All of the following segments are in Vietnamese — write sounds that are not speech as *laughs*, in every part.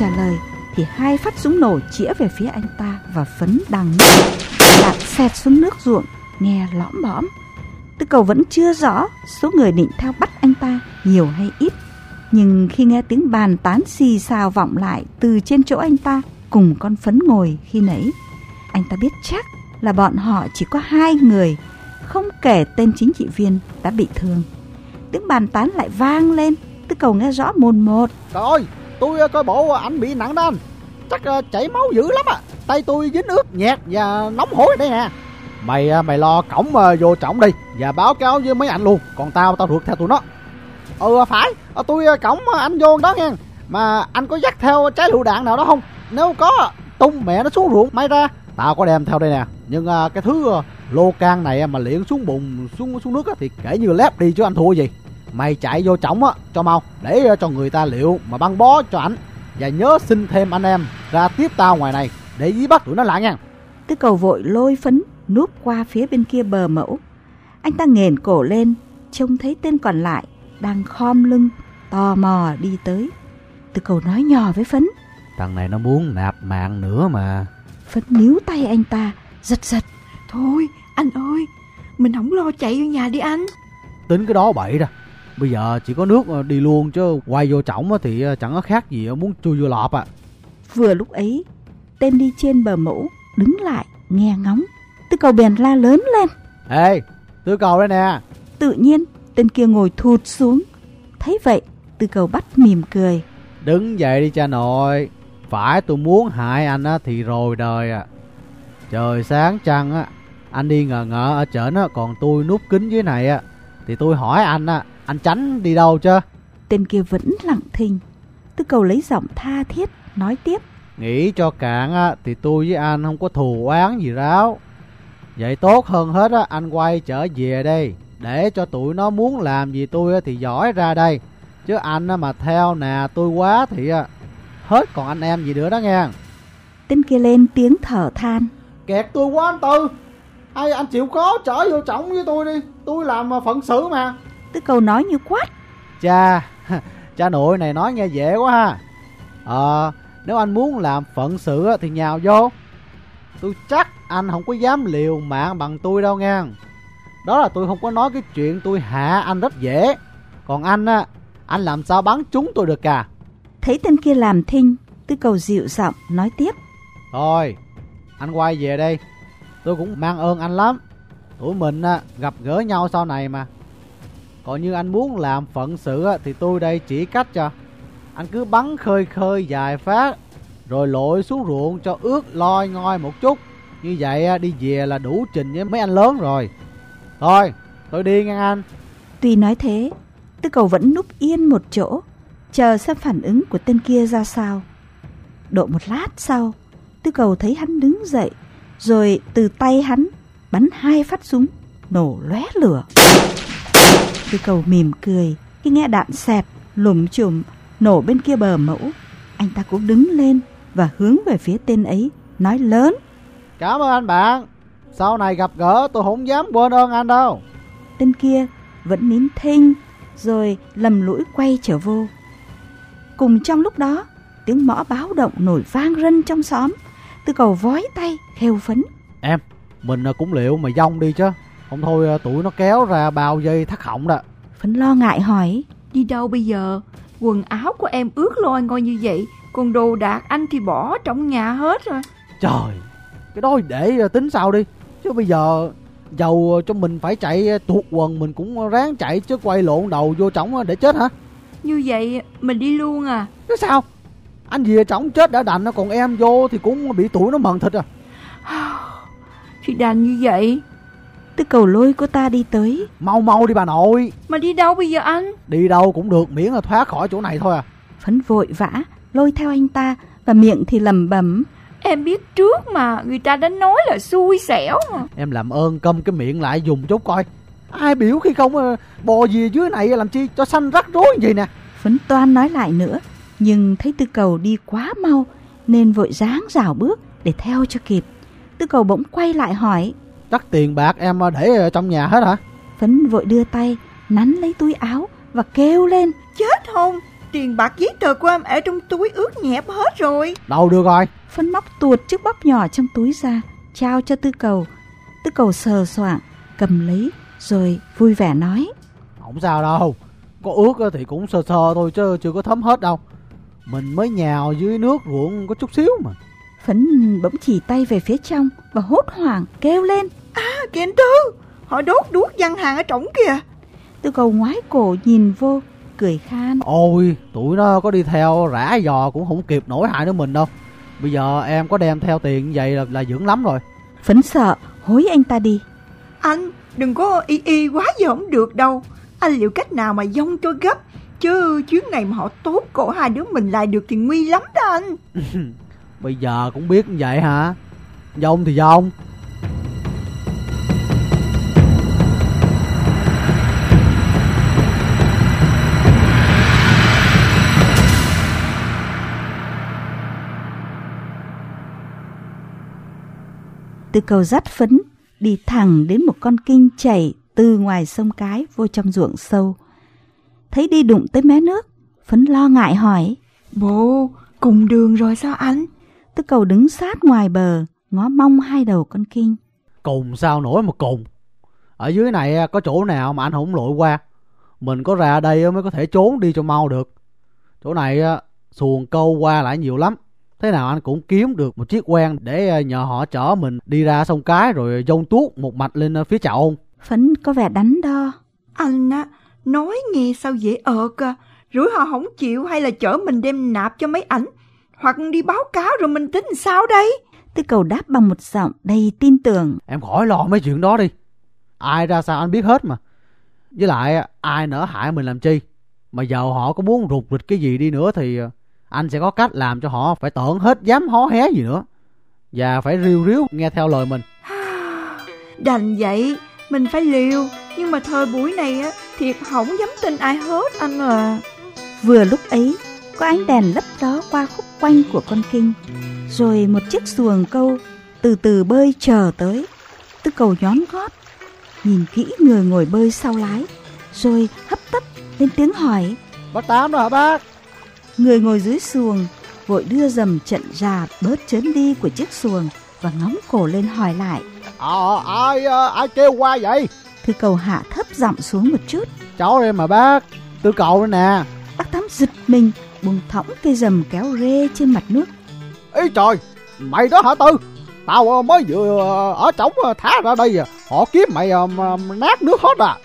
trả lời thì hai phát súng nổ chĩa về phía anh ta và phấn đằng nước. Đạn xẹt xuống nước ruộng, nghe lõm bõm. Tư cầu vẫn chưa rõ số người định theo bắt anh ta nhiều hay ít. Nhưng khi nghe tiếng bàn tán xì xào vọng lại từ trên chỗ anh ta cùng con phấn ngồi khi nãy, anh ta biết chắc là bọn họ chỉ có hai người, không kể tên chính trị viên đã bị thương. Tiếng bàn tán lại vang lên, tư cầu nghe rõ mồn một. Trời ơi, tôi ờ, coi bộ ờ, anh bị nặng đó anh. Chắc ờ, chảy máu dữ lắm à. Tay tôi dính ướt nhẹt và nóng hổi đây nè. Mày mày lo cổng vô trọng đi và báo cáo với mấy anh luôn. Còn tao tao rượt theo tụi nó. Ừ phải, tôi cổng anh vô đó nghe. Mà anh có dắt theo trái lựu đạn nào đó không? Nếu có, tung mẹ nó xuống ruộng may ra. Tao có đem theo đây nè. Nhưng cái thứ lô can này mà liễn xuống bùn xuống xuống nước thì kể như lép đi chứ anh thua gì. Mày chạy vô trọng á cho mau để cho người ta liệu mà băng bó cho ảnh và nhớ xin thêm anh em ra tiếp tao ngoài này để dí bắt tụi nó lại nha. Tư cầu vội lôi phấn núp qua phía bên kia bờ mẫu. Anh ta nghền cổ lên, trông thấy tên còn lại đang khom lưng, tò mò đi tới. Tư cầu nói nhỏ với phấn. Thằng này nó muốn nạp mạng nữa mà. Phấn níu tay anh ta, giật giật. Thôi, anh ơi, mình không lo chạy vô nhà đi anh. Tính cái đó bậy ra. Bây giờ chỉ có nước đi luôn chứ quay vô trọng thì chẳng có khác gì muốn chui vô lọp à. Vừa lúc ấy, tên đi trên bờ mẫu đứng lại nghe ngóng. Tư cầu bèn la lớn lên. Ê, tư cầu đây nè. Tự nhiên, tên kia ngồi thụt xuống. Thấy vậy, tư cầu bắt mỉm cười. Đứng dậy đi cha nội. Phải tôi muốn hại anh á thì rồi đời à. Trời sáng trăng á, anh đi ngờ ngợ ở trển á, còn tôi núp kính dưới này á. Thì tôi hỏi anh á, anh tránh đi đâu chứ? Tên kia vẫn lặng thinh. Tư cầu lấy giọng tha thiết, nói tiếp. Nghĩ cho cạn á, thì tôi với anh không có thù oán gì ráo. Vậy tốt hơn hết á, anh quay trở về đây. Để cho tụi nó muốn làm gì tôi thì giỏi ra đây. Chứ anh mà theo nè tôi quá thì hết còn anh em gì nữa đó nghe. Tên kia lên tiếng thở than. Kẹt tôi quá anh Tư. Hay anh chịu khó trở vô trọng với tôi đi. Tôi làm phận sự mà. Tư cầu nói như quát. Cha, *laughs* cha nội này nói nghe dễ quá ha. Ờ, nếu anh muốn làm phận sự thì nhào vô. Tôi chắc anh không có dám liều mạng bằng tôi đâu nha. Đó là tôi không có nói cái chuyện tôi hạ anh rất dễ. Còn anh á, anh làm sao bắn chúng tôi được cả. Thấy tên kia làm thinh, tư cầu dịu giọng nói tiếp. Thôi, anh quay về đây. Tôi cũng mang ơn anh lắm. Tụi mình gặp gỡ nhau sau này mà. Còn như anh muốn làm phận sự thì tôi đây chỉ cách cho. Anh cứ bắn khơi khơi dài phát, Rồi lội xuống ruộng cho ướt loi ngoi một chút. Như vậy đi về là đủ trình với mấy anh lớn rồi. Thôi, tôi đi ngang anh. Tuy nói thế, Tư cầu vẫn núp yên một chỗ, Chờ xem phản ứng của tên kia ra sao. Độ một lát sau, Tư cầu thấy hắn đứng dậy, Rồi từ tay hắn Bắn hai phát súng, Nổ lóe lửa. Tư cầu mỉm cười Khi nghe đạn xẹt lùm chùm nổ bên kia bờ mẫu. Anh ta cũng đứng lên và hướng về phía tên ấy, nói lớn. Cảm ơn anh bạn, sau này gặp gỡ tôi không dám quên ơn anh đâu. Tên kia vẫn nín thinh, rồi lầm lũi quay trở vô. Cùng trong lúc đó, tiếng mõ báo động nổi vang rân trong xóm. Tư cầu vói tay, khêu phấn. Em, mình cũng liệu mà dông đi chứ. Không thôi tụi nó kéo ra bao dây thắt họng đó. Phấn lo ngại hỏi. Đi đâu bây giờ? Quần áo của em ướt loi ngôi như vậy Còn đồ đạc anh thì bỏ trong nhà hết rồi Trời Cái đó để tính sau đi Chứ bây giờ Dầu cho mình phải chạy tuột quần Mình cũng ráng chạy chứ quay lộn đầu vô trống để chết hả Như vậy mình đi luôn à Cái sao Anh về trống chết đã đành Còn em vô thì cũng bị tuổi nó mần thịt à *sighs* Thì đành như vậy Tư cầu lôi cô ta đi tới. Mau mau đi bà nội. Mà đi đâu bây giờ anh? Đi đâu cũng được miễn là thoát khỏi chỗ này thôi à. Phấn vội vã lôi theo anh ta Và miệng thì lầm bẩm. Em biết trước mà Người ta đã nói là xui xẻo mà. Em làm ơn câm cái miệng lại dùng chút coi. Ai biểu khi không ờ, bò gì dưới này làm chi cho xanh rắc rối gì nè. Phấn toan nói lại nữa Nhưng thấy tư cầu đi quá mau Nên vội dáng rảo bước để theo cho kịp. Tư cầu bỗng quay lại hỏi Chắc tiền bạc em để trong nhà hết hả? Phấn vội đưa tay, nắn lấy túi áo và kêu lên. Chết không? tiền bạc giấy tờ của em ở trong túi ướt nhẹp hết rồi. Đâu được rồi. Phấn móc tuột chiếc bóp nhỏ trong túi ra, trao cho tư cầu. Tư cầu sờ soạng, cầm lấy, rồi vui vẻ nói. Không sao đâu. Có ướt thì cũng sờ sờ thôi chứ chưa có thấm hết đâu. Mình mới nhào dưới nước ruộng có chút xíu mà. Phấn bỗng chỉ tay về phía trong và hốt hoảng kêu lên. À kìa anh Tư, họ đốt đuốc văn hàng ở trống kìa. Tư cầu ngoái cổ nhìn vô, cười khan. Ôi, tụi nó có đi theo rã dò cũng không kịp nổi hại nữa mình đâu. Bây giờ em có đem theo tiền như vậy là, là dưỡng lắm rồi. Phấn sợ, hối anh ta đi. Anh, đừng có y y quá giờ không được đâu. Anh liệu cách nào mà dông cho gấp. Chứ chuyến này mà họ tốt cổ hai đứa mình lại được thì nguy lắm đó anh. *laughs* Bây giờ cũng biết như vậy hả? Dông thì dông. Từ cầu dắt phấn đi thẳng đến một con kinh chảy từ ngoài sông cái vô trong ruộng sâu. Thấy đi đụng tới mé nước, phấn lo ngại hỏi. Bố, cùng đường rồi sao anh? Tư cầu đứng sát ngoài bờ, ngó mong hai đầu con kinh. Cùng sao nổi mà cùng. Ở dưới này có chỗ nào mà anh không lội qua. Mình có ra đây mới có thể trốn đi cho mau được. Chỗ này xuồng câu qua lại nhiều lắm. Thế nào anh cũng kiếm được một chiếc quen để nhờ họ chở mình đi ra sông cái rồi dông tuốt một mạch lên phía chậu. Phấn có vẻ đắn đo. Anh á, nói nghe sao dễ ợt à. Rủi họ không chịu hay là chở mình đem nạp cho mấy ảnh. Hoặc đi báo cáo rồi mình tính sao đây? Tư cầu đáp bằng một giọng đầy tin tưởng. Em khỏi lo mấy chuyện đó đi. Ai ra sao anh biết hết mà. Với lại ai nỡ hại mình làm chi. Mà giờ họ có muốn rụt rịch cái gì đi nữa thì anh sẽ có cách làm cho họ phải tởn hết dám hó hé gì nữa. Và phải riêu riếu nghe theo lời mình. *sighs* Đành vậy, mình phải liều. Nhưng mà thời buổi này á, thiệt không dám tin ai hết anh à. Vừa lúc ấy, có ánh đèn lấp đó qua khúc quanh của con kinh. Rồi một chiếc xuồng câu từ từ bơi chờ tới. Tư cầu nhón gót, nhìn kỹ người ngồi bơi sau lái. Rồi hấp tấp lên tiếng hỏi. Bác Tám đó hả bác? Người ngồi dưới xuồng vội đưa dầm trận già bớt chớn đi của chiếc xuồng và ngóng cổ lên hỏi lại. Ờ, à, ai ai kêu qua vậy? Thư cầu hạ thấp giọng xuống một chút. Cháu đây mà bác, tư cầu đây nè. Bác Tám giật mình, buông thõng cây dầm kéo rê trên mặt nước. Ê trời, mày đó hả Tư? Tao mới vừa ở trống thả ra đây, họ kiếm mày nát nước hết à.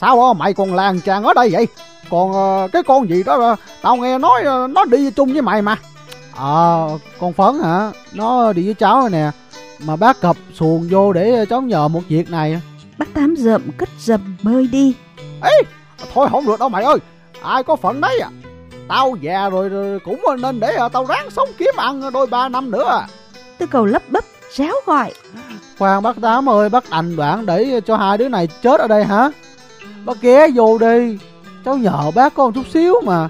Sao mày còn làng chàng ở đây vậy? Còn cái con gì đó tao nghe nói nó đi chung với mày mà. Ờ, à, con Phấn hả? Nó đi với cháu rồi nè. Mà bác cập xuồng vô để cháu nhờ một việc này. Bác Tám rậm cất dầm bơi đi. Ê, thôi không được đâu mày ơi. Ai có phận đấy à. Tao già rồi, rồi cũng nên để tao ráng sống kiếm ăn đôi ba năm nữa. Tư cầu lấp bấp, réo gọi. Khoan bác Tám ơi, bác đành đoạn để cho hai đứa này chết ở đây hả? Bác ghé vô đi, cháu nhờ bác con chút xíu mà.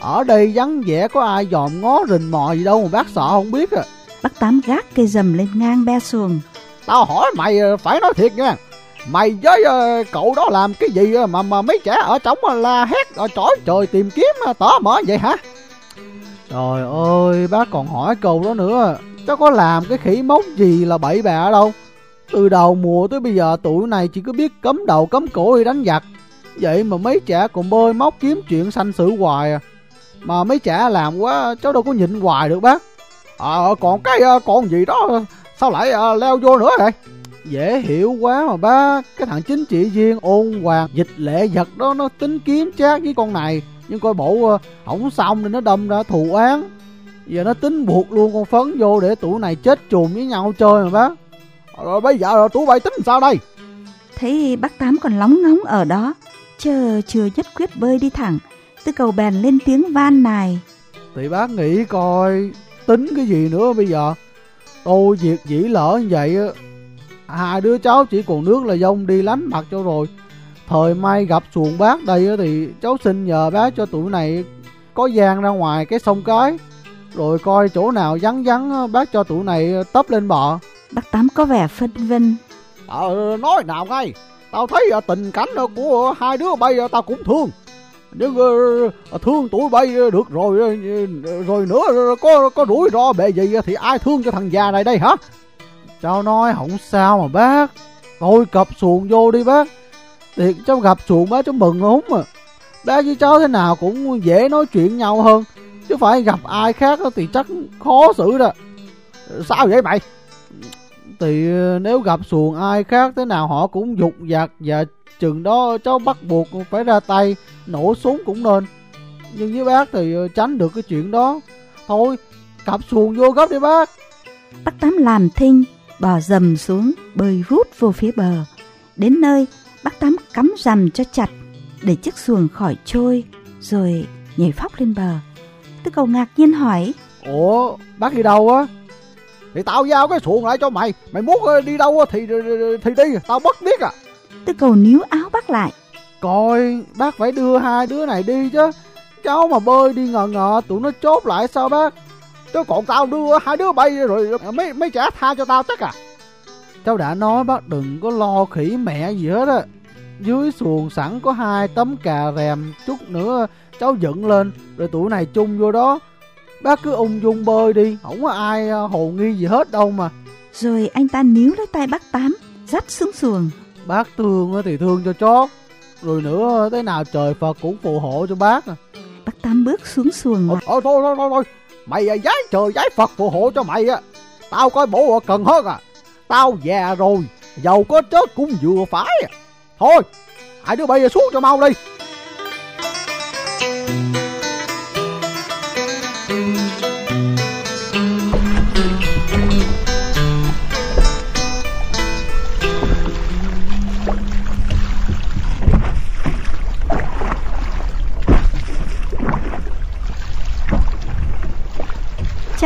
Ở đây vắng vẻ có ai dòm ngó rình mò gì đâu mà bác sợ không biết à. Bác Tám gác cây dầm lên ngang be xuồng. Tao hỏi mày phải nói thiệt nha. Mày với uh, cậu đó làm cái gì mà mà mấy trẻ ở trống la hét ở trỏi trời tìm kiếm tỏ mở vậy hả? Trời ơi, bác còn hỏi câu đó nữa. Cháu có làm cái khỉ mốc gì là bậy bạ đâu. Từ đầu mùa tới bây giờ tụi này chỉ có biết cấm đầu cấm cổ đi đánh giặc. Vậy mà mấy trẻ còn bơi móc kiếm chuyện sanh sự hoài à. Mà mấy trẻ làm quá cháu đâu có nhịn hoài được bác. Ờ à, còn cái à, con gì đó sao lại à, leo vô nữa vậy? Dễ hiểu quá mà bác Cái thằng chính trị viên ôn hoàng dịch lệ vật đó Nó tính kiếm chát với con này Nhưng coi bộ à, không xong nên nó đâm ra thù án Giờ nó tính buộc luôn con phấn vô Để tụi này chết chùm với nhau chơi mà bác Rồi bây giờ rồi tụi bay tính sao đây Thấy bác Tám còn lóng ngóng ở đó Chờ chưa nhất quyết bơi đi thẳng Tư cầu bèn lên tiếng van này Thì bác nghĩ coi Tính cái gì nữa bây giờ? Tôi việc dĩ lỡ như vậy hai đứa cháu chỉ còn nước là dông đi lánh mặt cho rồi. Thời may gặp xuồng bác đây thì cháu xin nhờ bác cho tụi này có gian ra ngoài cái sông cái. Rồi coi chỗ nào vắng vắng bác cho tụi này tấp lên bờ. Bác tám có vẻ phân vân. Ờ nói nào ngay tao thấy à, tình cảnh à, của hai đứa bay à, tao cũng thương. Nhưng ờ, thương tụi bay được rồi ờ, ờ, rồi nữa có có rủi ro bề gì thì ai thương cho thằng già này đây hả? Cháu nói không sao mà bác. Tôi cập xuồng vô đi, bác. Thiệt, cháu gặp xuồng bác, cháu mừng lắm mà. Bác với cháu thế nào cũng dễ nói chuyện nhau hơn. Chứ phải gặp ai khác, thì chắc khó xử đó. Sao vậy mày? Thì nếu gặp xuồng ai khác thế nào họ cũng dục dặt và chừng đó cháu bắt buộc phải ra tay nổ súng cũng nên. Nhưng với bác thì tránh được cái chuyện đó. Thôi cặp xuồng vô gấp đi bác. Bác tám làm thinh bò dầm xuống bơi vút vô phía bờ. Đến nơi bác tám cắm rằm cho chặt để chiếc xuồng khỏi trôi rồi nhảy phóc lên bờ. Tư cầu ngạc nhiên hỏi ủa bác đi đâu á thì tao giao cái xuồng lại cho mày. Mày muốn đi đâu thì thì đi. Tao bất biết à. Tư cầu níu áo bác lại. Coi bác phải đưa hai đứa này đi chứ. Cháu mà bơi đi ngờ ngờ tụi nó chốt lại sao bác? Chứ còn tao đưa hai đứa bay rồi mấy mấy trả tha cho tao chắc à. Cháu đã nói bác đừng có lo khỉ mẹ gì hết á. Dưới xuồng sẵn có hai tấm cà rèm chút nữa cháu dựng lên rồi tụi này chung vô đó bác cứ ung dung bơi đi không có ai ờ, hồ nghi gì hết đâu mà. Rồi anh ta níu lấy tay bác tám dắt xuống xuồng. Bác thương thì thương cho chót rồi nữa thế nào trời phật cũng phù hộ cho bác à. Bác tám bước xuống xuồng. Thôi thôi thôi thôi, thôi. mày giái trời giái phật phù hộ cho mày á. Tao coi bộ cần hơn à. Tao già rồi giàu có chết cũng vừa phải à. Thôi hai đứa bay xuống cho mau đi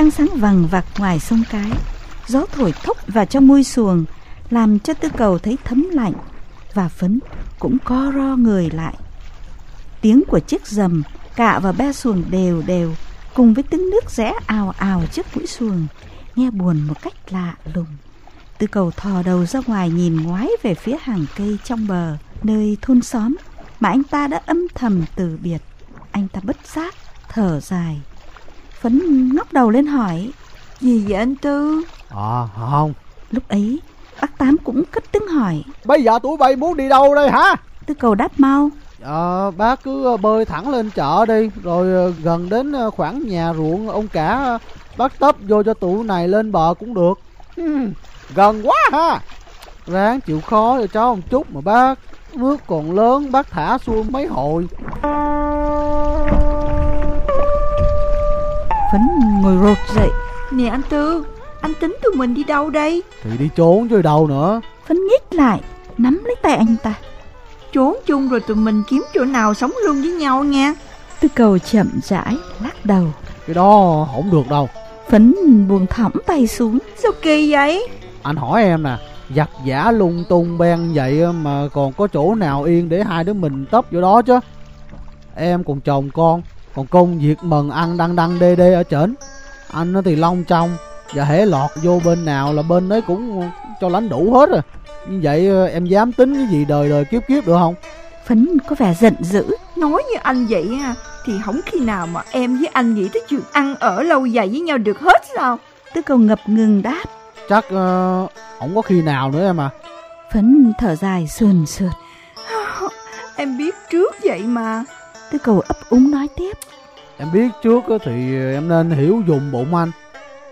Trăng sáng vằng vặc ngoài sông cái. Gió thổi thốc vào trong môi xuồng, Làm cho tư cầu thấy thấm lạnh Và phấn cũng co ro người lại. Tiếng của chiếc rầm, Cạ và be xuồng đều đều Cùng với tiếng nước rẽ ào ào trước mũi xuồng, Nghe buồn một cách lạ lùng. Tư cầu thò đầu ra ngoài nhìn ngoái về phía hàng cây trong bờ, Nơi thôn xóm Mà anh ta đã âm thầm từ biệt. Anh ta bất giác thở dài. Phấn ngóc đầu lên hỏi Gì vậy anh Tư? À không. Lúc ấy bác Tám cũng cất tiếng hỏi Bây giờ tụi bay muốn đi đâu đây hả? Tư cầu đáp mau. Ờ bác cứ bơi thẳng lên chợ đi Rồi ờ, gần đến ờ, khoảng nhà ruộng ông cả Bác tấp vô cho tụi này lên bờ cũng được. Gần quá ha. Ráng chịu khó cho cháu một chút mà bác Nước còn lớn bác thả xuôi mấy hồi Phấn ngồi rột dậy. Nè anh Tư Anh tính tụi mình đi đâu đây? Thì đi trốn chứ đâu nữa. Phấn nhích lại Nắm lấy tay anh ta. Trốn chung rồi tụi mình kiếm chỗ nào sống luôn với nhau nha. Tư cầu chậm rãi lắc đầu. Cái đó không được đâu. Phấn buông thõng tay xuống. Sao kỳ vậy? Anh hỏi em nè Giặt giả lung tung ben vậy mà còn có chỗ nào yên để hai đứa mình tấp vô đó chứ? Em còn chồng con Còn công việc mần ăn đăng đăng đê đê ở trển. Anh thì long trong Và hễ lọt vô bên nào là bên đấy cũng cho lánh đủ hết rồi. Như vậy em dám tính cái gì đời đời kiếp kiếp được không? Phấn có vẻ giận dữ. Nói như anh vậy ha Thì không khi nào mà em với anh nghĩ tới chuyện ăn ở lâu dài với nhau được hết sao? Tư cầu ngập ngừng đáp. Chắc uh, không có khi nào nữa em à. Phấn thở dài sườn sượt *laughs* Em biết trước vậy mà Tư cầu ấp úng nói tiếp. Em biết trước thì em nên hiểu dùng bụng anh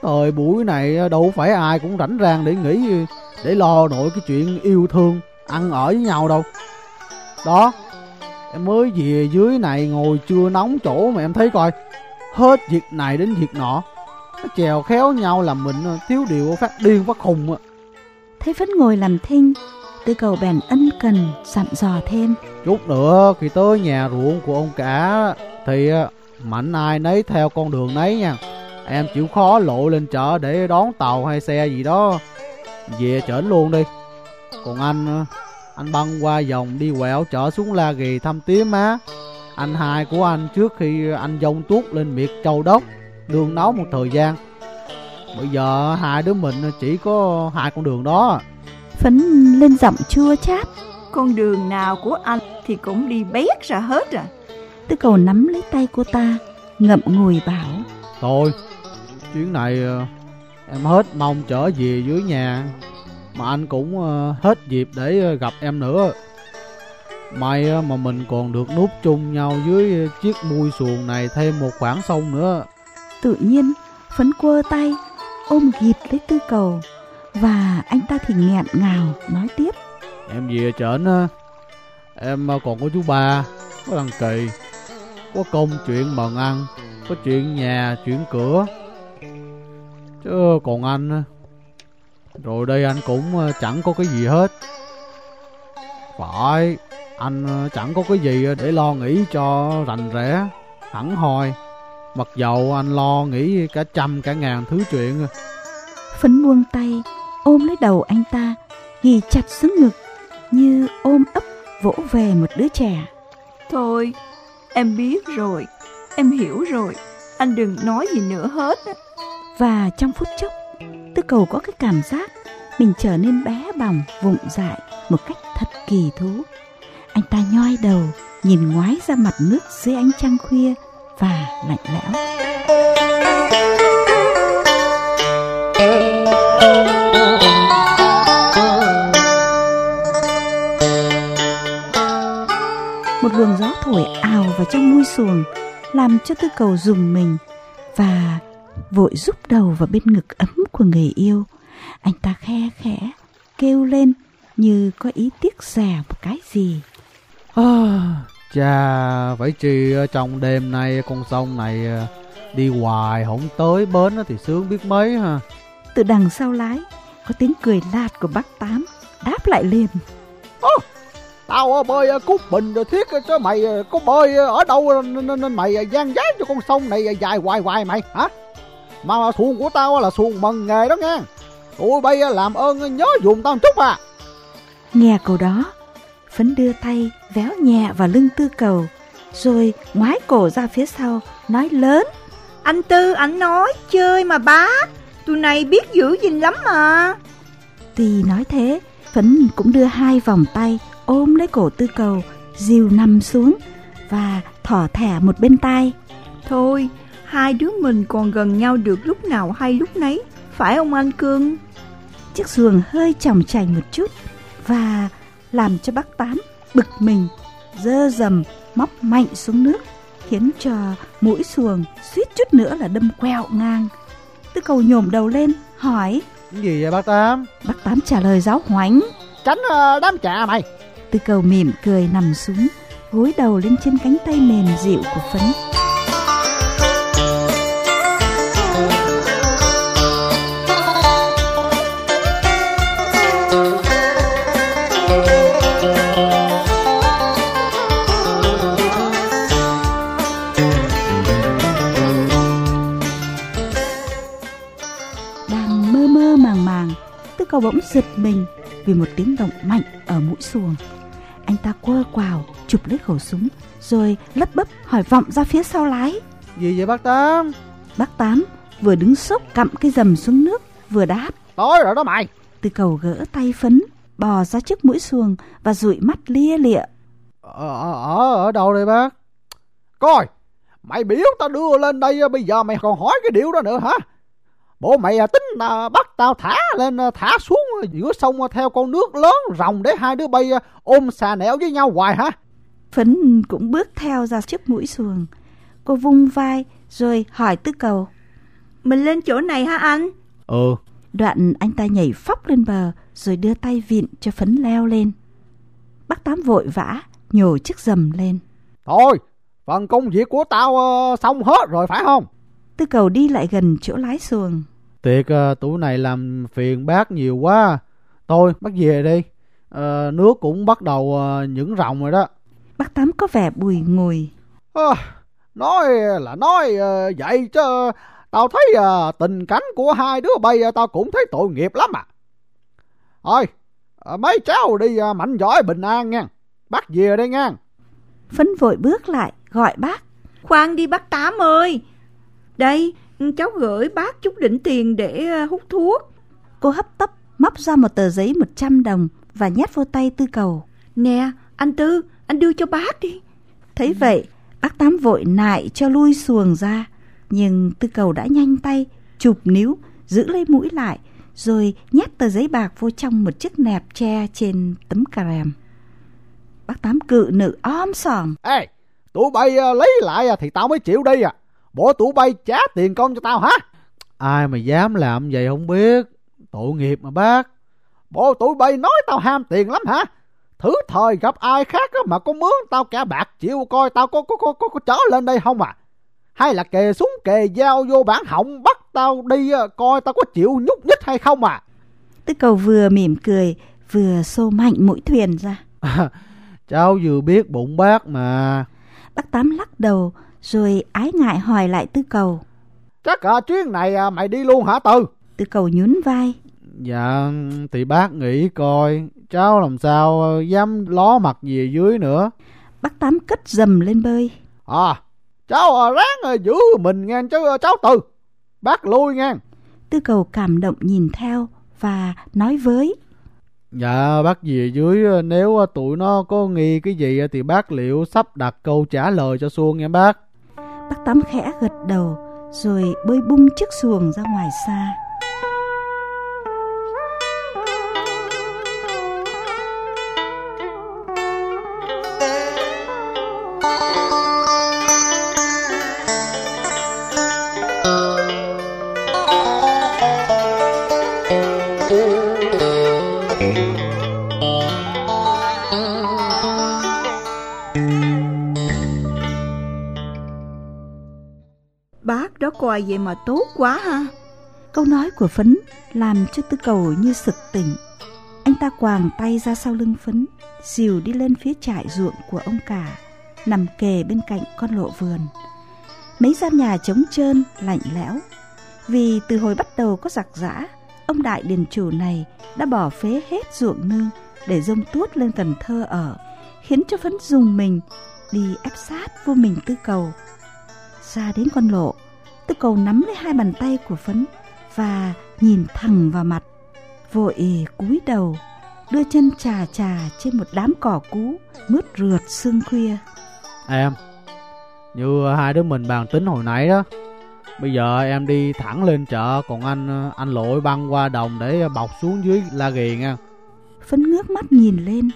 Thời buổi này đâu phải ai cũng rảnh rang để nghĩ Để lo nổi cái chuyện yêu thương Ăn ở với nhau đâu. Đó Em mới về dưới này ngồi chưa nóng chỗ mà em thấy coi Hết việc này đến việc nọ. Nó chèo khéo nhau làm mình thiếu điều phát điên phát khùng á. Thấy Phấn ngồi làm thinh Tư cầu bèn ân cần dặn dò thêm. Chút nữa, khi tới nhà ruộng của ông cả, Thì ờ, mạnh ai nấy theo con đường nấy nha. Em chịu khó lộ lên chợ để đón tàu hay xe gì đó. Về chởn luôn đi. Còn anh ờ, Anh băng qua dòng đi quẹo chợ xuống La Ghi thăm tía má Anh hai của anh trước khi anh dông tuốt lên miệt châu đốc, Đường nấu một thời gian. Bây giờ hai đứa mình chỉ có hai con đường đó. Phấn lên giọng chua chát Con đường nào của anh thì cũng đi bét ra hết à Tư cầu nắm lấy tay cô ta, ngậm ngùi bảo. Thôi, chuyến này ờ, em hết mong trở về dưới nhà. Mà anh cũng ờ, hết dịp để ờ, gặp em nữa. May mà mình còn được núp chung nhau dưới chiếc mui xuồng này thêm một khoảng sông nữa. Tự nhiên, Phấn quơ tay, ôm ghịt lấy tư cầu. Và anh ta thì nghẹn ngào nói tiếp. Em về trển Em còn có chú ba Có thằng Kỳ Có công chuyện mần ăn Có chuyện nhà chuyện cửa. Chứ còn anh Rồi đây anh cũng chẳng có cái gì hết. Phải Anh chẳng có cái gì để lo nghĩ cho rành rẽ Hẳn hoi. Mặc dầu anh lo nghĩ cả trăm cả ngàn thứ chuyện. Phấn buông tay Ôm lấy đầu anh ta Ghi chặt xuống ngực Như ôm ấp vỗ về một đứa trẻ. Thôi, em biết rồi, em hiểu rồi, anh đừng nói gì nữa hết. Và trong phút chốc, Tư cầu có cái cảm giác mình trở nên bé bỏng, vụng dại một cách thật kỳ thú. Anh ta nhoi đầu, nhìn ngoái ra mặt nước dưới ánh trăng khuya và lạnh lẽo. Một luồng gió thổi ào vào trong mui xuồng làm cho tư cầu dùng mình và vội rút đầu vào bên ngực ấm của người yêu. Anh ta khe khẽ kêu lên như có ý tiếc rẻ một cái gì. À, chà phải chi trong đêm nay con sông này à, đi hoài không tới bến thì sướng biết mấy ha. Từ đằng sau lái có tiếng cười lạt của bác tám đáp lại liền oh, Tao bơi cút bình rồi thiết cho mày có bơi ở đâu nên mày gian giái cho con sông này dài hoài hoài mày hả? Mà xuồng của tao là xuồng mần nghề đó nha. Tụi bay làm ơn nhớ dùng tao một chút à. Nghe câu đó, Phấn đưa tay véo nhẹ vào lưng tư cầu, rồi ngoái cổ ra phía sau, nói lớn. Anh Tư, anh nói, chơi mà bác, tụi này biết giữ gìn lắm mà. Tuy nói thế, Phấn cũng đưa hai vòng tay ôm lấy cổ tư cầu, dìu nằm xuống và thỏ thẻ một bên tai. Thôi, hai đứa mình còn gần nhau được lúc nào hay lúc nấy, phải không anh Cương? Chiếc xuồng hơi chòng chành một chút và làm cho bác Tám bực mình, dơ dầm móc mạnh xuống nước, khiến cho mũi xuồng suýt chút nữa là đâm quẹo ngang. Tư cầu nhổm đầu lên, hỏi. Gì vậy bác Tám? Bác Tám trả lời giáo hoánh. Tránh uh, đám trà mày. Tư cầu mỉm cười nằm xuống, gối đầu lên trên cánh tay mềm dịu của Phấn. Bỗng giật mình vì một tiếng động mạnh ở mũi xuồng. Anh ta quơ quào, chụp lấy khẩu súng, rồi lấp bấp hỏi vọng ra phía sau lái. Gì vậy bác Tám? Bác Tám vừa đứng sốc cặm cái dầm xuống nước, vừa đáp. Tối rồi đó mày. Từ cầu gỡ tay phấn, bò ra trước mũi xuồng và dụi mắt lia lịa. Ở, ở, ở đâu đây bác? Coi, mày biểu tao đưa lên đây bây giờ mày còn hỏi cái điều đó nữa hả? Bộ mày à, tính là bắt tao thả lên à, thả xuống giữa sông theo con nước lớn rồng để hai đứa bay à, ôm xà nẻo với nhau hoài hả? Phấn cũng bước theo ra trước mũi xuồng. Cô vung vai rồi hỏi tư cầu. Mình lên chỗ này hả anh? Ừ. Đoạn anh ta nhảy phóc lên bờ rồi đưa tay vịn cho Phấn leo lên. Bác Tám vội vã nhổ chiếc dầm lên. Thôi, phần công việc của tao uh, xong hết rồi phải không? Tư cầu đi lại gần chỗ lái xuồng. Tiệc uh, tủ này làm phiền bác nhiều quá. Thôi bác về đi. Uh, nước cũng bắt đầu uh, những ròng rồi đó. Bác Tám có vẻ bùi ngùi. À, nói là nói uh, vậy chứ tao thấy uh, tình cảnh của hai đứa bay uh, tao cũng thấy tội nghiệp lắm à. Thôi, uh, mấy cháu đi uh, mạnh giỏi bình an nha. Bác về đây nha. Phấn vội bước lại gọi bác. Khoan đi bác Tám ơi. Đây, cháu gửi bác chút đỉnh tiền để hút thuốc. Cô hấp tấp móc ra một tờ giấy 100 đồng và nhét vô tay tư cầu. Nè, anh Tư, anh đưa cho bác đi. Thấy vậy, Bác Tám vội nại cho lui xuồng ra, nhưng tư cầu đã nhanh tay, chụp níu, giữ lấy mũi lại, rồi nhét tờ giấy bạc vô trong một chiếc nẹp tre trên tấm cà rèm. Bác Tám cự nữ om sòm. Ê, tụi bay uh, lấy lại uh, thì tao mới chịu đi à. Bộ tụi bay trả tiền công cho tao hả? Ai mà dám làm vậy không biết. Tội nghiệp mà bác. Bộ tụi bay nói tao ham tiền lắm hả? Thử thời gặp ai khác mà có mướn tao cả bạc chịu coi tao có có có có, có trở lên đây không à? Hay là kề súng kề dao vô bản họng bắt tao đi coi tao có chịu nhúc nhích hay không à? Tư cầu vừa mỉm cười vừa xô mạnh mũi thuyền ra. À, *laughs* cháu vừa biết bụng bác mà. Bác Tám lắc đầu rồi ái ngại hỏi lại Tư cầu. Chắc à, chuyến này à, mày đi luôn hả Tư? Tư cầu nhún vai. Dạ thì bác nghĩ coi cháu làm sao ờ, dám ló mặt gì ở dưới nữa. Bác Tám cất dầm lên bơi. À cháu à, ráng à, giữ mình nghe chứ cháu Tư. Bác lui nghe. Tư cầu cảm động nhìn theo và nói với. Dạ bác gì dưới nếu tụi nó có nghi cái gì thì bác liệu sắp đặt câu trả lời cho xuông nha bác. Bác Tám khẽ gật đầu rồi bơi bung chiếc xuồng ra ngoài xa. Coi vậy mà tốt quá ha. Câu nói của Phấn làm cho tư cầu như sực tỉnh. Anh ta quàng tay ra sau lưng Phấn, dìu đi lên phía trại ruộng của ông cả, nằm kề bên cạnh con lộ vườn. Mấy gian nhà trống trơn, lạnh lẽo. Vì từ hồi bắt đầu có giặc giã, ông đại điền chủ này đã bỏ phế hết ruộng nương để dông tuốt lên Cần Thơ ở, khiến cho Phấn dùng mình đi ép sát vô mình tư cầu. Ra đến con lộ, tư cầu nắm lấy hai bàn tay của Phấn và nhìn thẳng vào mặt, vội cúi đầu, đưa chân trà trà trên một đám cỏ cú mướt rượt sương khuya. Em, như hai đứa mình bàn tính hồi nãy đó, bây giờ em đi thẳng lên chợ, còn anh anh lội băng qua đồng để bọc xuống dưới la ghì nha. Phấn ngước mắt nhìn lên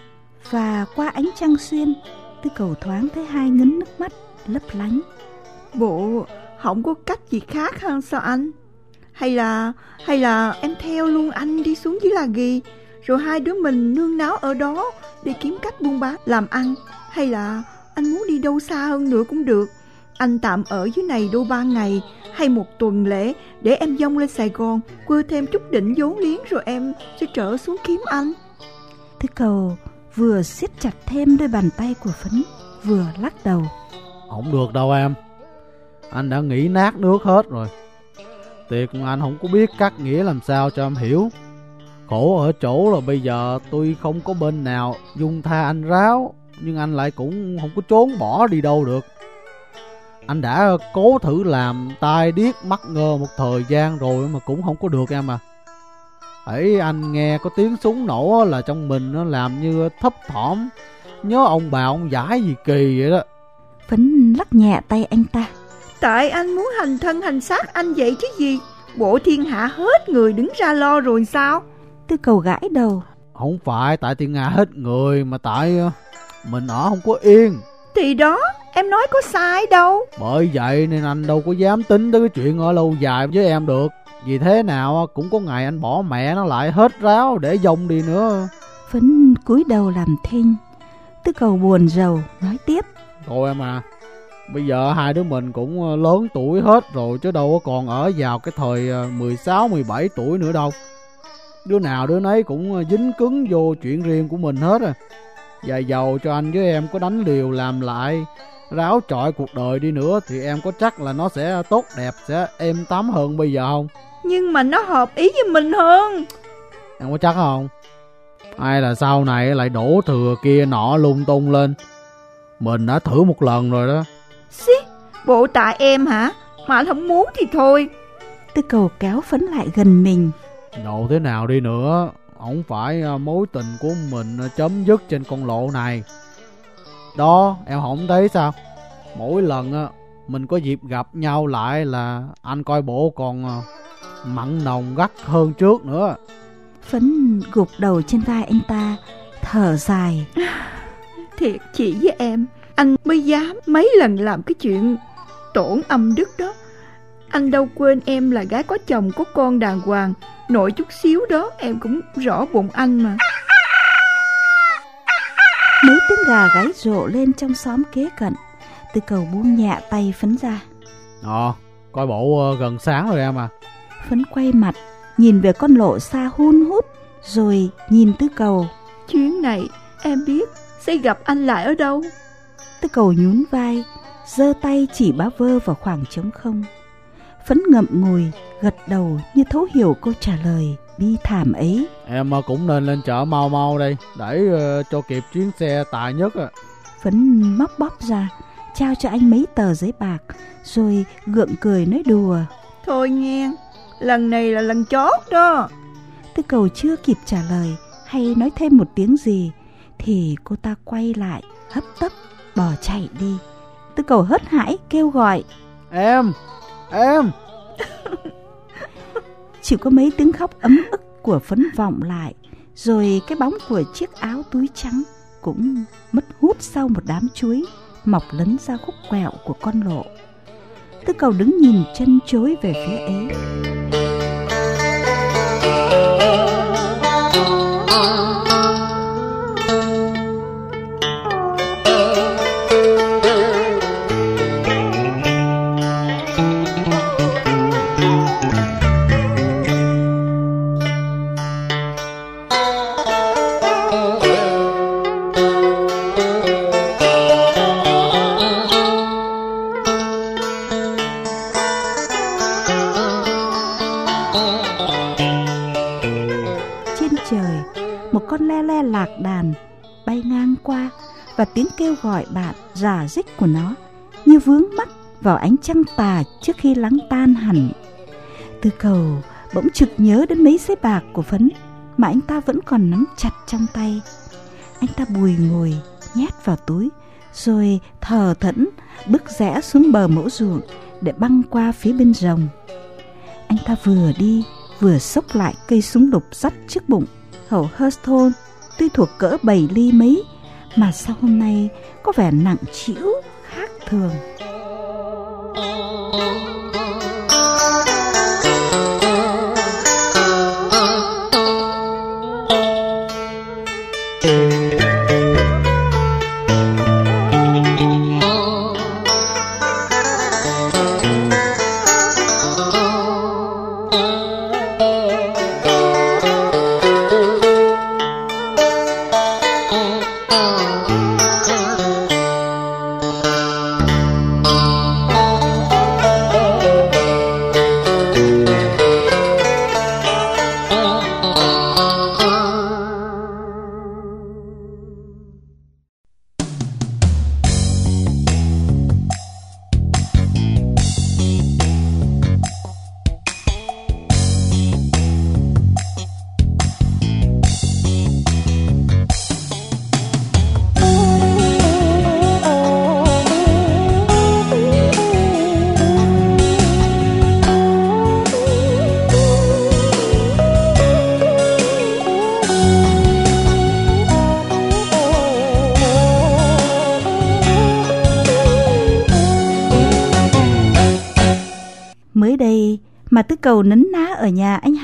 và qua ánh trăng xuyên, tư cầu thoáng thấy hai ngấn nước mắt lấp lánh. Bộ không có cách gì khác hơn sao anh? Hay là hay là em theo luôn anh đi xuống dưới là gì rồi hai đứa mình nương náo ở đó để kiếm cách buôn bán làm ăn hay là anh muốn đi đâu xa hơn nữa cũng được. Anh tạm ở dưới này đôi ba ngày hay một tuần lễ để em dông lên Sài Gòn quơ thêm chút đỉnh vốn liếng rồi em sẽ trở xuống kiếm anh. Tư cầu vừa siết chặt thêm đôi bàn tay của Phấn vừa lắc đầu. Không được đâu em. Anh đã nghĩ nát nước hết rồi. Tiệt anh không có biết cắt nghĩa làm sao cho em hiểu. Khổ ở chỗ là bây giờ tôi không có bên nào dung tha anh ráo, nhưng anh lại cũng không có trốn bỏ đi đâu được. Anh đã cố thử làm tai điếc mắt ngơ một thời gian rồi mà cũng không có được em à. Ấy anh nghe có tiếng súng nổ là trong mình nó làm như thấp thỏm, nhớ ông bà ông giải gì kỳ vậy đó. Phấn lắc nhẹ tay anh ta. Tại anh muốn hành thân hành xác anh vậy chứ gì? Bộ thiên hạ hết người đứng ra lo rồi sao? Tư cầu gãi đầu. Không phải tại thiên hạ hết người Mà tại ờ, mình ở không có yên. Thì đó em nói có sai đâu. Bởi vậy nên anh đâu có dám tính tới cái chuyện ở lâu dài với em được. Vì thế nào cũng có ngày anh bỏ mẹ nó lại hết ráo để dông đi nữa. Phấn cúi đầu làm thinh. Tư cầu buồn rầu nói tiếp. Thôi em à Bây giờ hai đứa mình cũng ờ, lớn tuổi hết rồi chứ đâu có còn ở vào cái thời 16, ờ, 17 tuổi nữa đâu. Đứa nào đứa nấy cũng ờ, dính cứng vô chuyện riêng của mình hết à. Và giàu cho anh với em có đánh liều làm lại ráo trọi cuộc đời đi nữa thì em có chắc là nó sẽ tốt đẹp, sẽ êm tắm hơn bây giờ không? Nhưng mà nó hợp ý với mình hơn. Em có chắc không? Hay là sau này lại đổ thừa kia nọ lung tung lên. Mình đã thử một lần rồi đó. Xí, bộ tại em hả? Mà anh không muốn thì thôi. Tư cầu kéo phấn lại gần mình. Dầu thế nào đi nữa, không phải à, mối tình của mình chấm dứt trên con lộ này. Đó, em không thấy sao? Mỗi lần á mình có dịp gặp nhau lại là anh coi bộ còn mặn nồng gắt hơn trước nữa. Phấn gục đầu trên vai anh ta, thở dài. *laughs* Thiệt chị với em, anh mới dám mấy lần làm cái chuyện tổn âm đức đó. Anh đâu quên em là gái có chồng có con đàng hoàng, nội chút xíu đó em cũng rõ bụng anh mà. Mấy tiếng gà gáy rộ lên trong xóm kế cận. Tư cầu buông nhẹ tay Phấn ra. Ờ, coi bộ ờ, gần sáng rồi em à. Phấn quay mặt, nhìn về con lộ xa hun hút, rồi nhìn tư cầu. Chuyến này em biết sẽ gặp anh lại ở đâu. Tư cầu nhún vai, giơ tay chỉ bá vơ vào khoảng trống không. Phấn ngậm ngùi, gật đầu như thấu hiểu câu trả lời bi thảm ấy. Em ờ, cũng nên lên chợ mau mau đây, để ờ, cho kịp chuyến xe tài nhất à. Phấn móc bóp ra, trao cho anh mấy tờ giấy bạc, rồi gượng cười nói đùa. Thôi nghe, lần này là lần chót đó. Tư cầu chưa kịp trả lời hay nói thêm một tiếng gì, thì cô ta quay lại, hấp tấp, bỏ chạy đi. Tư cầu hớt hải kêu gọi. Em, em. *laughs* Chỉ có mấy tiếng khóc ấm ức của phấn vọng lại, rồi cái bóng của chiếc áo túi trắng cũng mất hút sau một đám chuối mọc lấn ra khúc quẹo của con lộ. Tư cầu đứng nhìn chân chối về phía ấy. Và tiếng kêu gọi bạn rả rích của nó như vướng mắt vào ánh trăng tà trước khi lắng tan hẳn. Tư cầu bỗng trực nhớ đến mấy giấy bạc của phấn mà anh ta vẫn còn nắm chặt trong tay. Anh ta bùi ngồi, nhét vào túi, rồi thờ thẫn bước rẽ xuống bờ mẫu ruộng để băng qua phía bên rồng. Anh ta vừa đi vừa xốc lại cây súng lục sắt trước bụng. Hầu Hurston tuy thuộc cỡ 7 ly mấy mà sau hôm nay có vẻ nặng trĩu khác thường.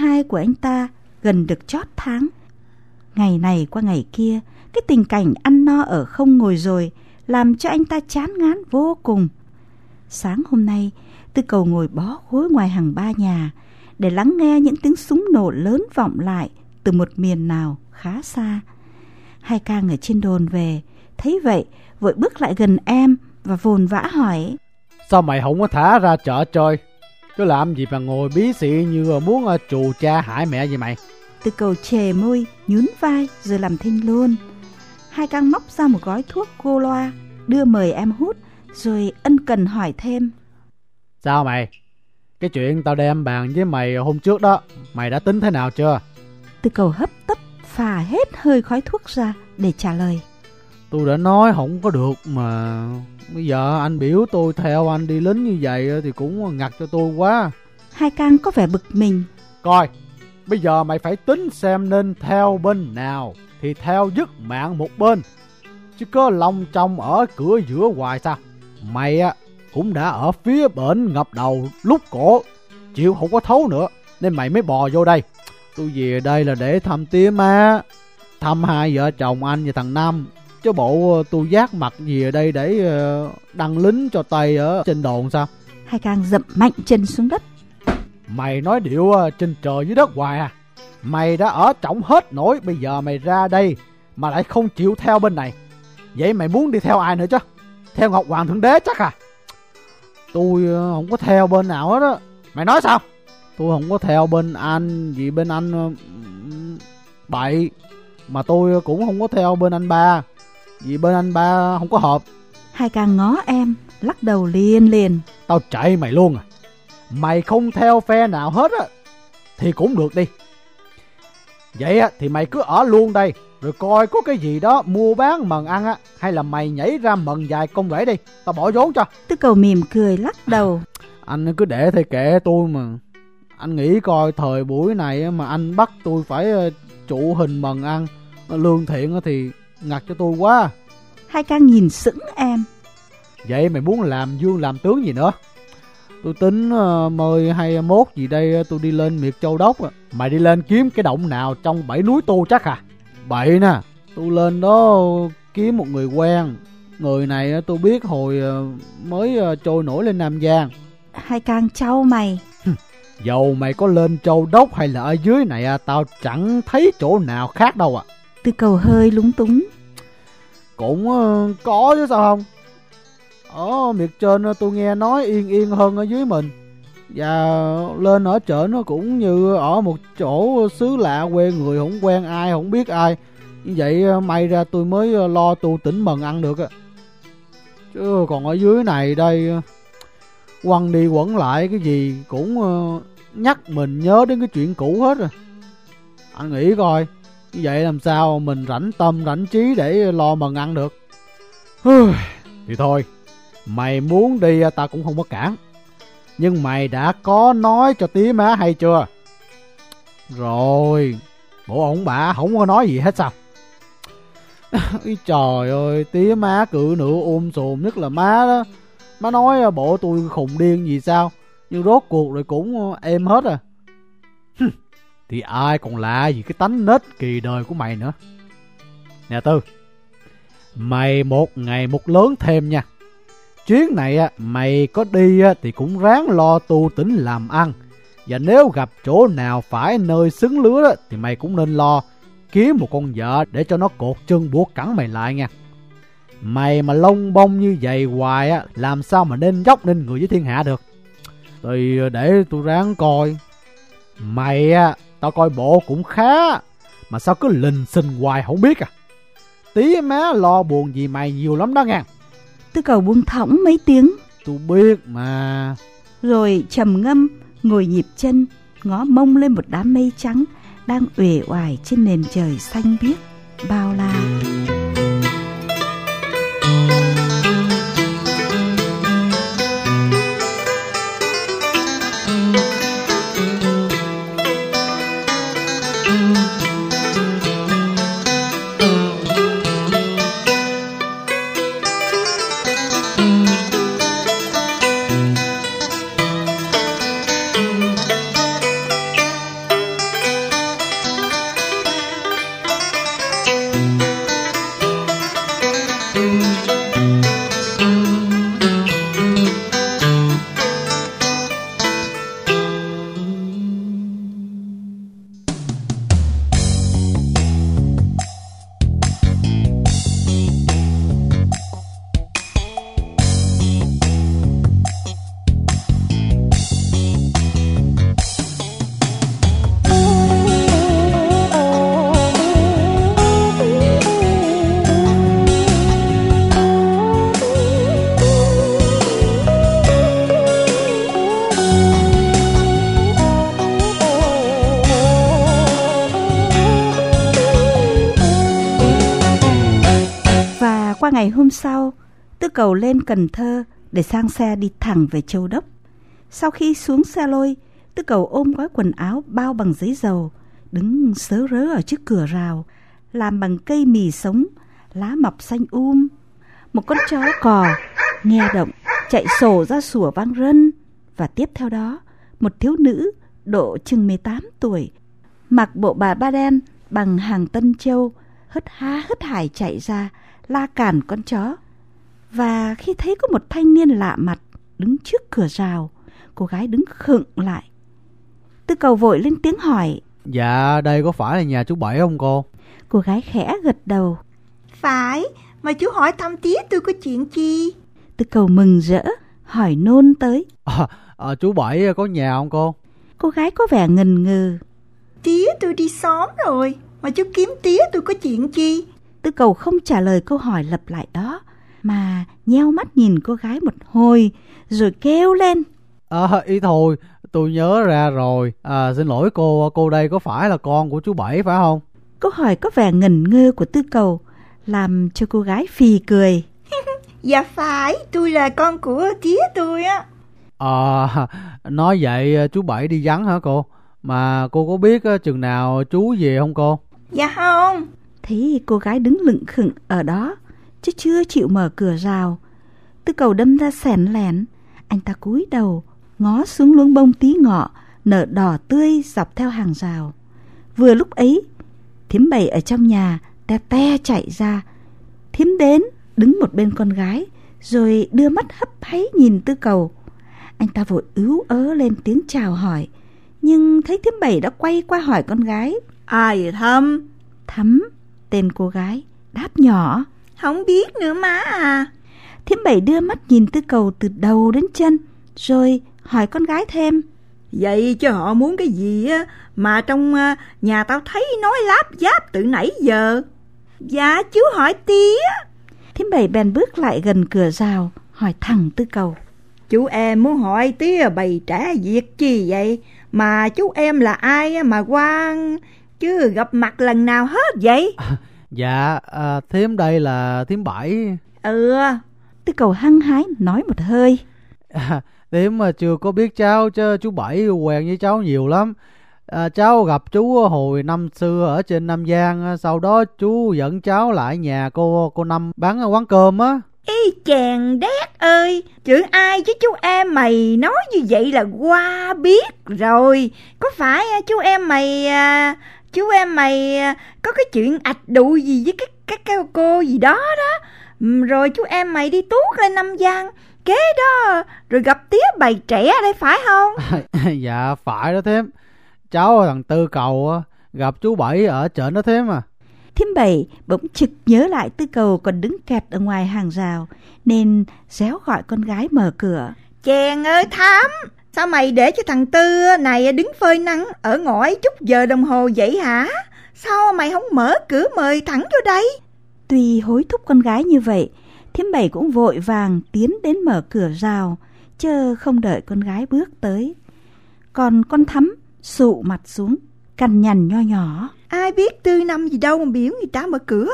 Hai của anh ta gần được chót tháng. Ngày này qua ngày kia, cái tình cảnh ăn no ở không ngồi rồi làm cho anh ta chán ngán vô cùng. Sáng hôm nay, tư cầu ngồi bó gối ngoài hàng ba nhà để lắng nghe những tiếng súng nổ lớn vọng lại từ một miền nào khá xa. Hai ca ở trên đồn về, thấy vậy vội bước lại gần em và vồn vã hỏi. Sao mày không có thả ra chợ chơi? Cứ làm gì mà ngồi bí xị như muốn ờ, trù cha hại mẹ vậy mày? Tư cầu chề môi, nhún vai rồi làm thinh luôn. Hai căng móc ra một gói thuốc cô loa, đưa mời em hút, rồi ân cần hỏi thêm. Sao mày? Cái chuyện tao đem bàn với mày hôm trước đó, mày đã tính thế nào chưa? Tư cầu hấp tấp phà hết hơi khói thuốc ra để trả lời. Tôi đã nói không có được mà Bây giờ anh biểu tôi theo anh đi lính như vậy thì cũng ngặt cho tôi quá. Hai Cang có vẻ bực mình. Coi Bây giờ mày phải tính xem nên theo bên nào Thì theo dứt mạng một bên. Chứ có lòng trong ở cửa giữa hoài sao? Mày á cũng đã ở phía bển ngập đầu lúc cổ Chịu không có thấu nữa Nên mày mới bò vô đây. Tôi về đây là để thăm tía má Thăm hai vợ chồng anh và thằng Năm Chứ bộ tôi giác mặt gì ở đây để ờ, đăng lính cho Tây ở trên đồn sao? Hai Cang dậm mạnh chân xuống đất. Mày nói điệu ờ, trên trời dưới đất hoài à? Mày đã ở trọng hết nổi Bây giờ mày ra đây Mà lại không chịu theo bên này. Vậy mày muốn đi theo ai nữa chứ? Theo Ngọc Hoàng Thượng Đế chắc à? Tôi ờ, không có theo bên nào hết á. Mày nói sao? Tôi không có theo bên anh Vì bên anh ờ, Bậy. Mà tôi cũng không có theo bên anh ba Vì bên anh ba không có hợp. Hai Cang ngó em Lắc đầu liền liền. Tao chạy mày luôn à. Mày không theo phe nào hết á Thì cũng được đi. Vậy á thì mày cứ ở luôn đây Rồi coi có cái gì đó mua bán mần ăn á Hay là mày nhảy ra mần dài công rễ đi Tao bỏ vốn cho. Tư cầu mỉm cười lắc đầu. Anh cứ để thầy kệ tôi mà. Anh nghĩ coi thời buổi này mà anh bắt tôi phải ờ, trụ hình mần ăn Lương thiện á thì ngặt cho tôi quá. Hai Cang nhìn sững em. Vậy mày muốn làm dương làm tướng gì nữa? Tôi tính uh, mời 21 gì đây ờ, tôi đi lên miệt châu đốc. Mày đi lên kiếm cái động nào trong bảy núi tu chắc à? Bậy nè Tôi lên đó kiếm một người quen. Người này ờ, tôi biết hồi mới trôi nổi lên Nam Giang. Hai Cang trao mày. Dầu mày có lên châu đốc hay là ở dưới này à, Tao chẳng thấy chỗ nào khác đâu à Tư cầu hơi lúng túng. Cũng ờ, có chứ sao không? Ở miệt trên ờ, tôi nghe nói yên yên hơn ở dưới mình. Và lên ở chợ nó cũng như ở một chỗ xứ lạ quê người không quen ai, không biết ai. Như vậy ờ, may ra tôi mới lo tu tỉnh mần ăn được Chứ còn ở dưới này đây Quăng đi quẩn lại cái gì cũng nhắc mình nhớ đến cái chuyện cũ hết rồi. Anh nghĩ coi. Như vậy làm sao mình rảnh tâm, rảnh trí để lo mần ăn được? Thì thôi, Mày muốn đi à, ta cũng không có cản. Nhưng mày đã có nói cho tía má hay chưa? Rồi, Bộ ổng bả không có nói gì hết sao? *laughs* Ý trời ơi Tía má cự nữ ôm sùm, Nhất là má đó. Má nói à, bộ tôi khùng điên gì sao? Nhưng rốt cuộc rồi cũng à, êm hết à. Thì ai còn lạ gì cái tánh nết kỳ đời của mày nữa? Nè Tư Mày một ngày một lớn thêm nha. Chuyến này á, mày có đi thì cũng ráng lo tu tỉnh làm ăn. Và nếu gặp chỗ nào phải nơi xứng lứa đó, thì mày cũng nên lo. Kiếm một con vợ để cho nó cột chân buộc cẳng mày lại nha. Mày mà lông bông như vậy hoài á Làm sao mà nên dốc nên người với thiên hạ được? Thì để tôi ráng coi. Mày á Tao coi bộ cũng khá. Mà sao cứ lình xình hoài không biết à? Tí má lo buồn gì mày nhiều lắm đó nha Tư cầu buông thõng mấy tiếng. Tôi biết mà. Rồi trầm ngâm Ngồi nhịp chân Ngó mông lên một đám mây trắng Đang uể oải trên nền trời xanh biếc Bao la Cầu lên Cần Thơ để sang xe đi thẳng về Châu Đốc. Sau khi xuống xe lôi, Tư Cầu ôm gói quần áo bao bằng giấy dầu, đứng sớ rớ ở trước cửa rào, làm bằng cây mì sống, lá mọc xanh um. Một con chó cò nghe động chạy sổ ra sủa vang rân và tiếp theo đó một thiếu nữ độ chừng 18 tuổi mặc bộ bà ba đen bằng hàng tân châu hất há hất hải chạy ra la cản con chó và khi thấy có một thanh niên lạ mặt đứng trước cửa rào cô gái đứng khựng lại. Tư cầu vội lên tiếng hỏi Dạ đây có phải là nhà chú Bảy không cô? Cô gái khẽ gật đầu. Phải, mà chú hỏi thăm tía tôi có chuyện chi? tư cầu mừng rỡ hỏi nôn tới. À, à, Chú Bảy có nhà không cô? Cô gái có vẻ ngần ngừ. Tía tôi đi xóm rồi, mà chú kiếm tía tôi có chuyện chi? tư cầu không trả lời câu hỏi lặp lại đó mà nheo mắt nhìn cô gái một hồi rồi kêu lên. À ý thôi tôi nhớ ra rồi. À, Xin lỗi cô cô đây có phải là con của chú Bảy phải không? Câu hỏi có vẻ ngần ngơ của tư cầu làm cho cô gái phì cười. *laughs* Dạ phải, tôi là con của tía tôi á. À nói vậy chú Bảy đi vắng hả cô? Mà cô có biết á, chừng nào chú về không cô? Dạ không, Thế cô gái đứng lựng khựng ở đó Chứ chưa chịu mở cửa rào. Tư cầu đâm ra sẻn lẻn Anh ta cúi đầu Ngó xuống luống bông tí ngọ Nở đỏ tươi dọc theo hàng rào. Vừa lúc ấy Thiếm bầy ở trong nhà Te te chạy ra. Thiếm đến đứng một bên con gái Rồi đưa mắt hấp háy nhìn tư cầu. Anh ta vội ứ ớ lên tiếng chào hỏi Nhưng thấy thiếm bầy đã quay qua hỏi con gái. Ai thăm? Thắm tên cô gái đáp nhỏ Không biết nữa má à. thiếm bảy đưa mắt nhìn tư cầu từ đầu đến chân rồi hỏi con gái thêm Vậy chứ họ muốn cái gì á mà trong à, nhà tao thấy nói láp giáp từ nãy giờ. Dạ chú hỏi tía. thiếm bảy bèn bước lại gần cửa rào hỏi thẳng tư cầu Chú em muốn hỏi tía bày trả việc chi vậy? Mà chú em là ai á mà qua chứ gặp mặt lần nào hết vậy? *laughs* Dạ à, thím đây là thím Bảy. Ừ, tư cầu hăng hái nói một hơi. À, Thím mà chưa có biết cháu chứ chú Bảy quen với cháu nhiều lắm. À, Cháu gặp chú hồi năm xưa ở trên Nam Giang Sau đó chú dẫn cháu lại nhà cô cô Năm bán quán cơm á. Y chàng đét ơi, chữ ai chứ chú em mày nói như vậy là qua biết rồi. Có phải à, chú em mày à, chú em mày à, có cái chuyện ạch đụ gì với cái cái, cái cô gì đó đó. Rồi chú em mày đi tuốt lên Nam Giang kế đó rồi gặp tía bầy trẻ ở đây phải không? *laughs* Dạ phải đó thím Cháu thằng Tư Cầu á, gặp chú Bảy ở chợ đó thím à thiếm bảy bỗng trực nhớ lại tư cầu còn đứng kẹt ở ngoài hàng rào nên réo gọi con gái mở cửa Chàng ơi thám, sao mày để cho thằng Tư này đứng phơi nắng ở ngõ chút giờ đồng hồ vậy hả? Sao mày không mở cửa mời thẳng vô đây? Tuy hối thúc con gái như vậy, thiếm bảy cũng vội vàng tiến đến mở cửa rào, chờ không đợi con gái bước tới. Còn con thắm sụ mặt xuống, cằn nhằn nho nhỏ. Ai biết Tư năm gì đâu mà biểu người ta mở cửa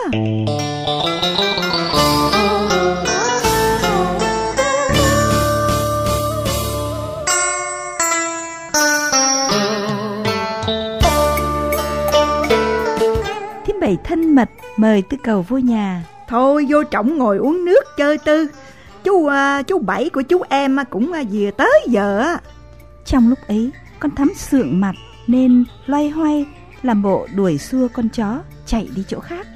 à? Bảy thân mật mời tư cầu vô nhà. Thôi vô trọng ngồi uống nước chơi Tư. Chú à, chú Bảy của chú em à, cũng à, vừa tới giờ á. Trong lúc ấy, con thắm sượng mặt nên loay hoay làm bộ đuổi xua con chó chạy đi chỗ khác.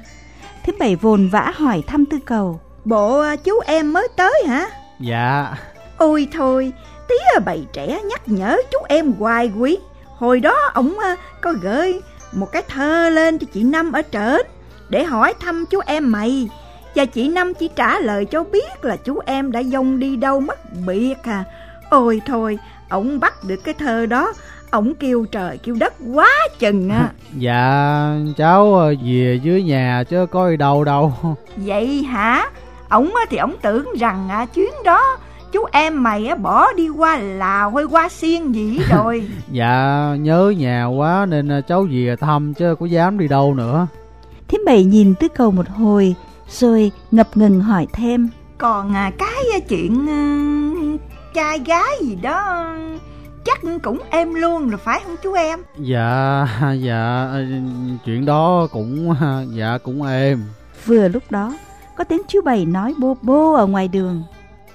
Thiếm bảy vồn vã hỏi thăm tư cầu. Bộ à, chú em mới tới hả? Dạ Ôi thôi, tía bầy trẻ nhắc nhở chú em hoài quý. Hồi đó ổng à, có gửi một cái thơ lên cho chị Năm ở trển để hỏi thăm chú em mày. Và chị Năm chỉ trả lời cho biết là chú em đã dông đi đâu mất biệt à. Ôi thôi, ổng bắt được cái thơ đó, ổng kêu trời kêu đất quá chừng à. *laughs* Dạ cháu ờ, về dưới nhà chứ gì đâu đâu Vậy hả? Ổng thì ổng tưởng rằng à, chuyến đó chú em mày á bỏ đi qua Lào hay qua Xiên gì *laughs* rồi. Dạ nhớ nhà quá nên ờ, cháu về thăm chứ có dám đi đâu nữa Thiếm bảy nhìn tư cầu một hồi Rồi ngập ngừng hỏi thêm. Còn à, cái à, chuyện à, trai gái gì đó chắc cũng em luôn rồi phải không chú em? Dạ, *laughs* dạ, chuyện đó cũng, dạ cũng em. Vừa lúc đó, có tiếng chú Bảy nói bô bô ở ngoài đường.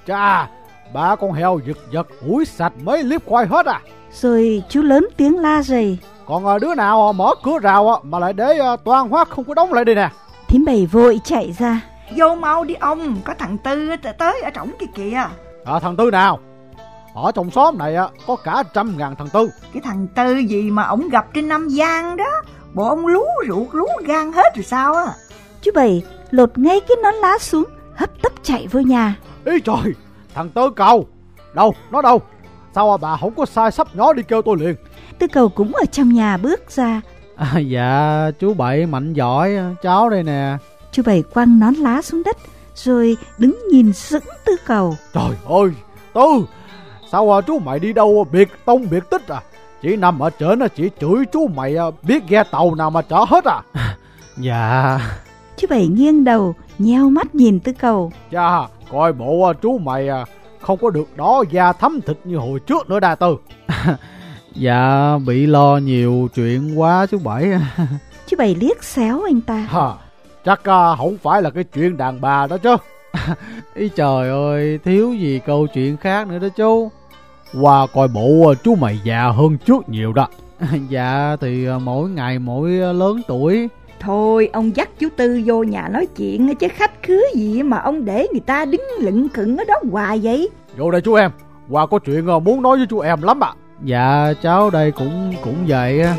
Chà, ba con heo giật giật ủi sạch mấy liếp khoai hết à. Rồi chú lớn tiếng la rầy. Còn đứa nào mở cửa rào mà lại để toàn hóa không có đóng lại đây nè. Thím Bảy vội chạy ra. Vô mau đi ông, có thằng Tư tới ở trỏng kia kìa. À, thằng Tư nào? Ở trong xóm này có cả trăm ngàn thằng Tư. Cái thằng Tư gì mà ổng gặp trên Nam Giang đó. Bộ ông lú ruột lú gan hết rồi sao á. Chú Bảy lột ngay cái nón lá xuống, hấp tấp chạy vô nhà. Ý trời, thằng Tư cầu. Đâu, nó đâu? Sao bà không có sai sắp nhỏ đi kêu tôi liền? Tư cầu cũng ở trong nhà bước ra. À, dạ, chú Bảy mạnh giỏi, cháu đây nè. Chú Bảy quăng nón lá xuống đất, rồi đứng nhìn sững Tư cầu. Trời ơi, Tư, sao à, chú mày đi đâu biệt tông biệt tích à? Chỉ nằm ở trên chỉ chửi chú mày à, biết ghe tàu nào mà chở hết à? *laughs* dạ. Chú Bảy nghiêng đầu, nheo mắt nhìn Tư cầu. Dạ, coi bộ à, chú mày à, không có được đó da thấm thịt như hồi trước nữa đa tư. *laughs* dạ, bị lo nhiều chuyện quá chú Bảy. *laughs* chú Bảy liếc xéo anh ta. Hả? Chắc à, không phải là cái chuyện đàn bà đó chứ. *laughs* Ý trời ơi, thiếu gì câu chuyện khác nữa đó chú. Qua coi bộ chú mày già hơn trước nhiều đó. dạ thì mỗi ngày mỗi lớn tuổi. Thôi ông dắt chú Tư vô nhà nói chuyện chứ khách khứa gì mà ông để người ta đứng lựng khựng ở đó hoài vậy. Vô đây chú em, Qua có chuyện à, muốn nói với chú em lắm ạ. À. Dạ cháu đây cũng cũng vậy á.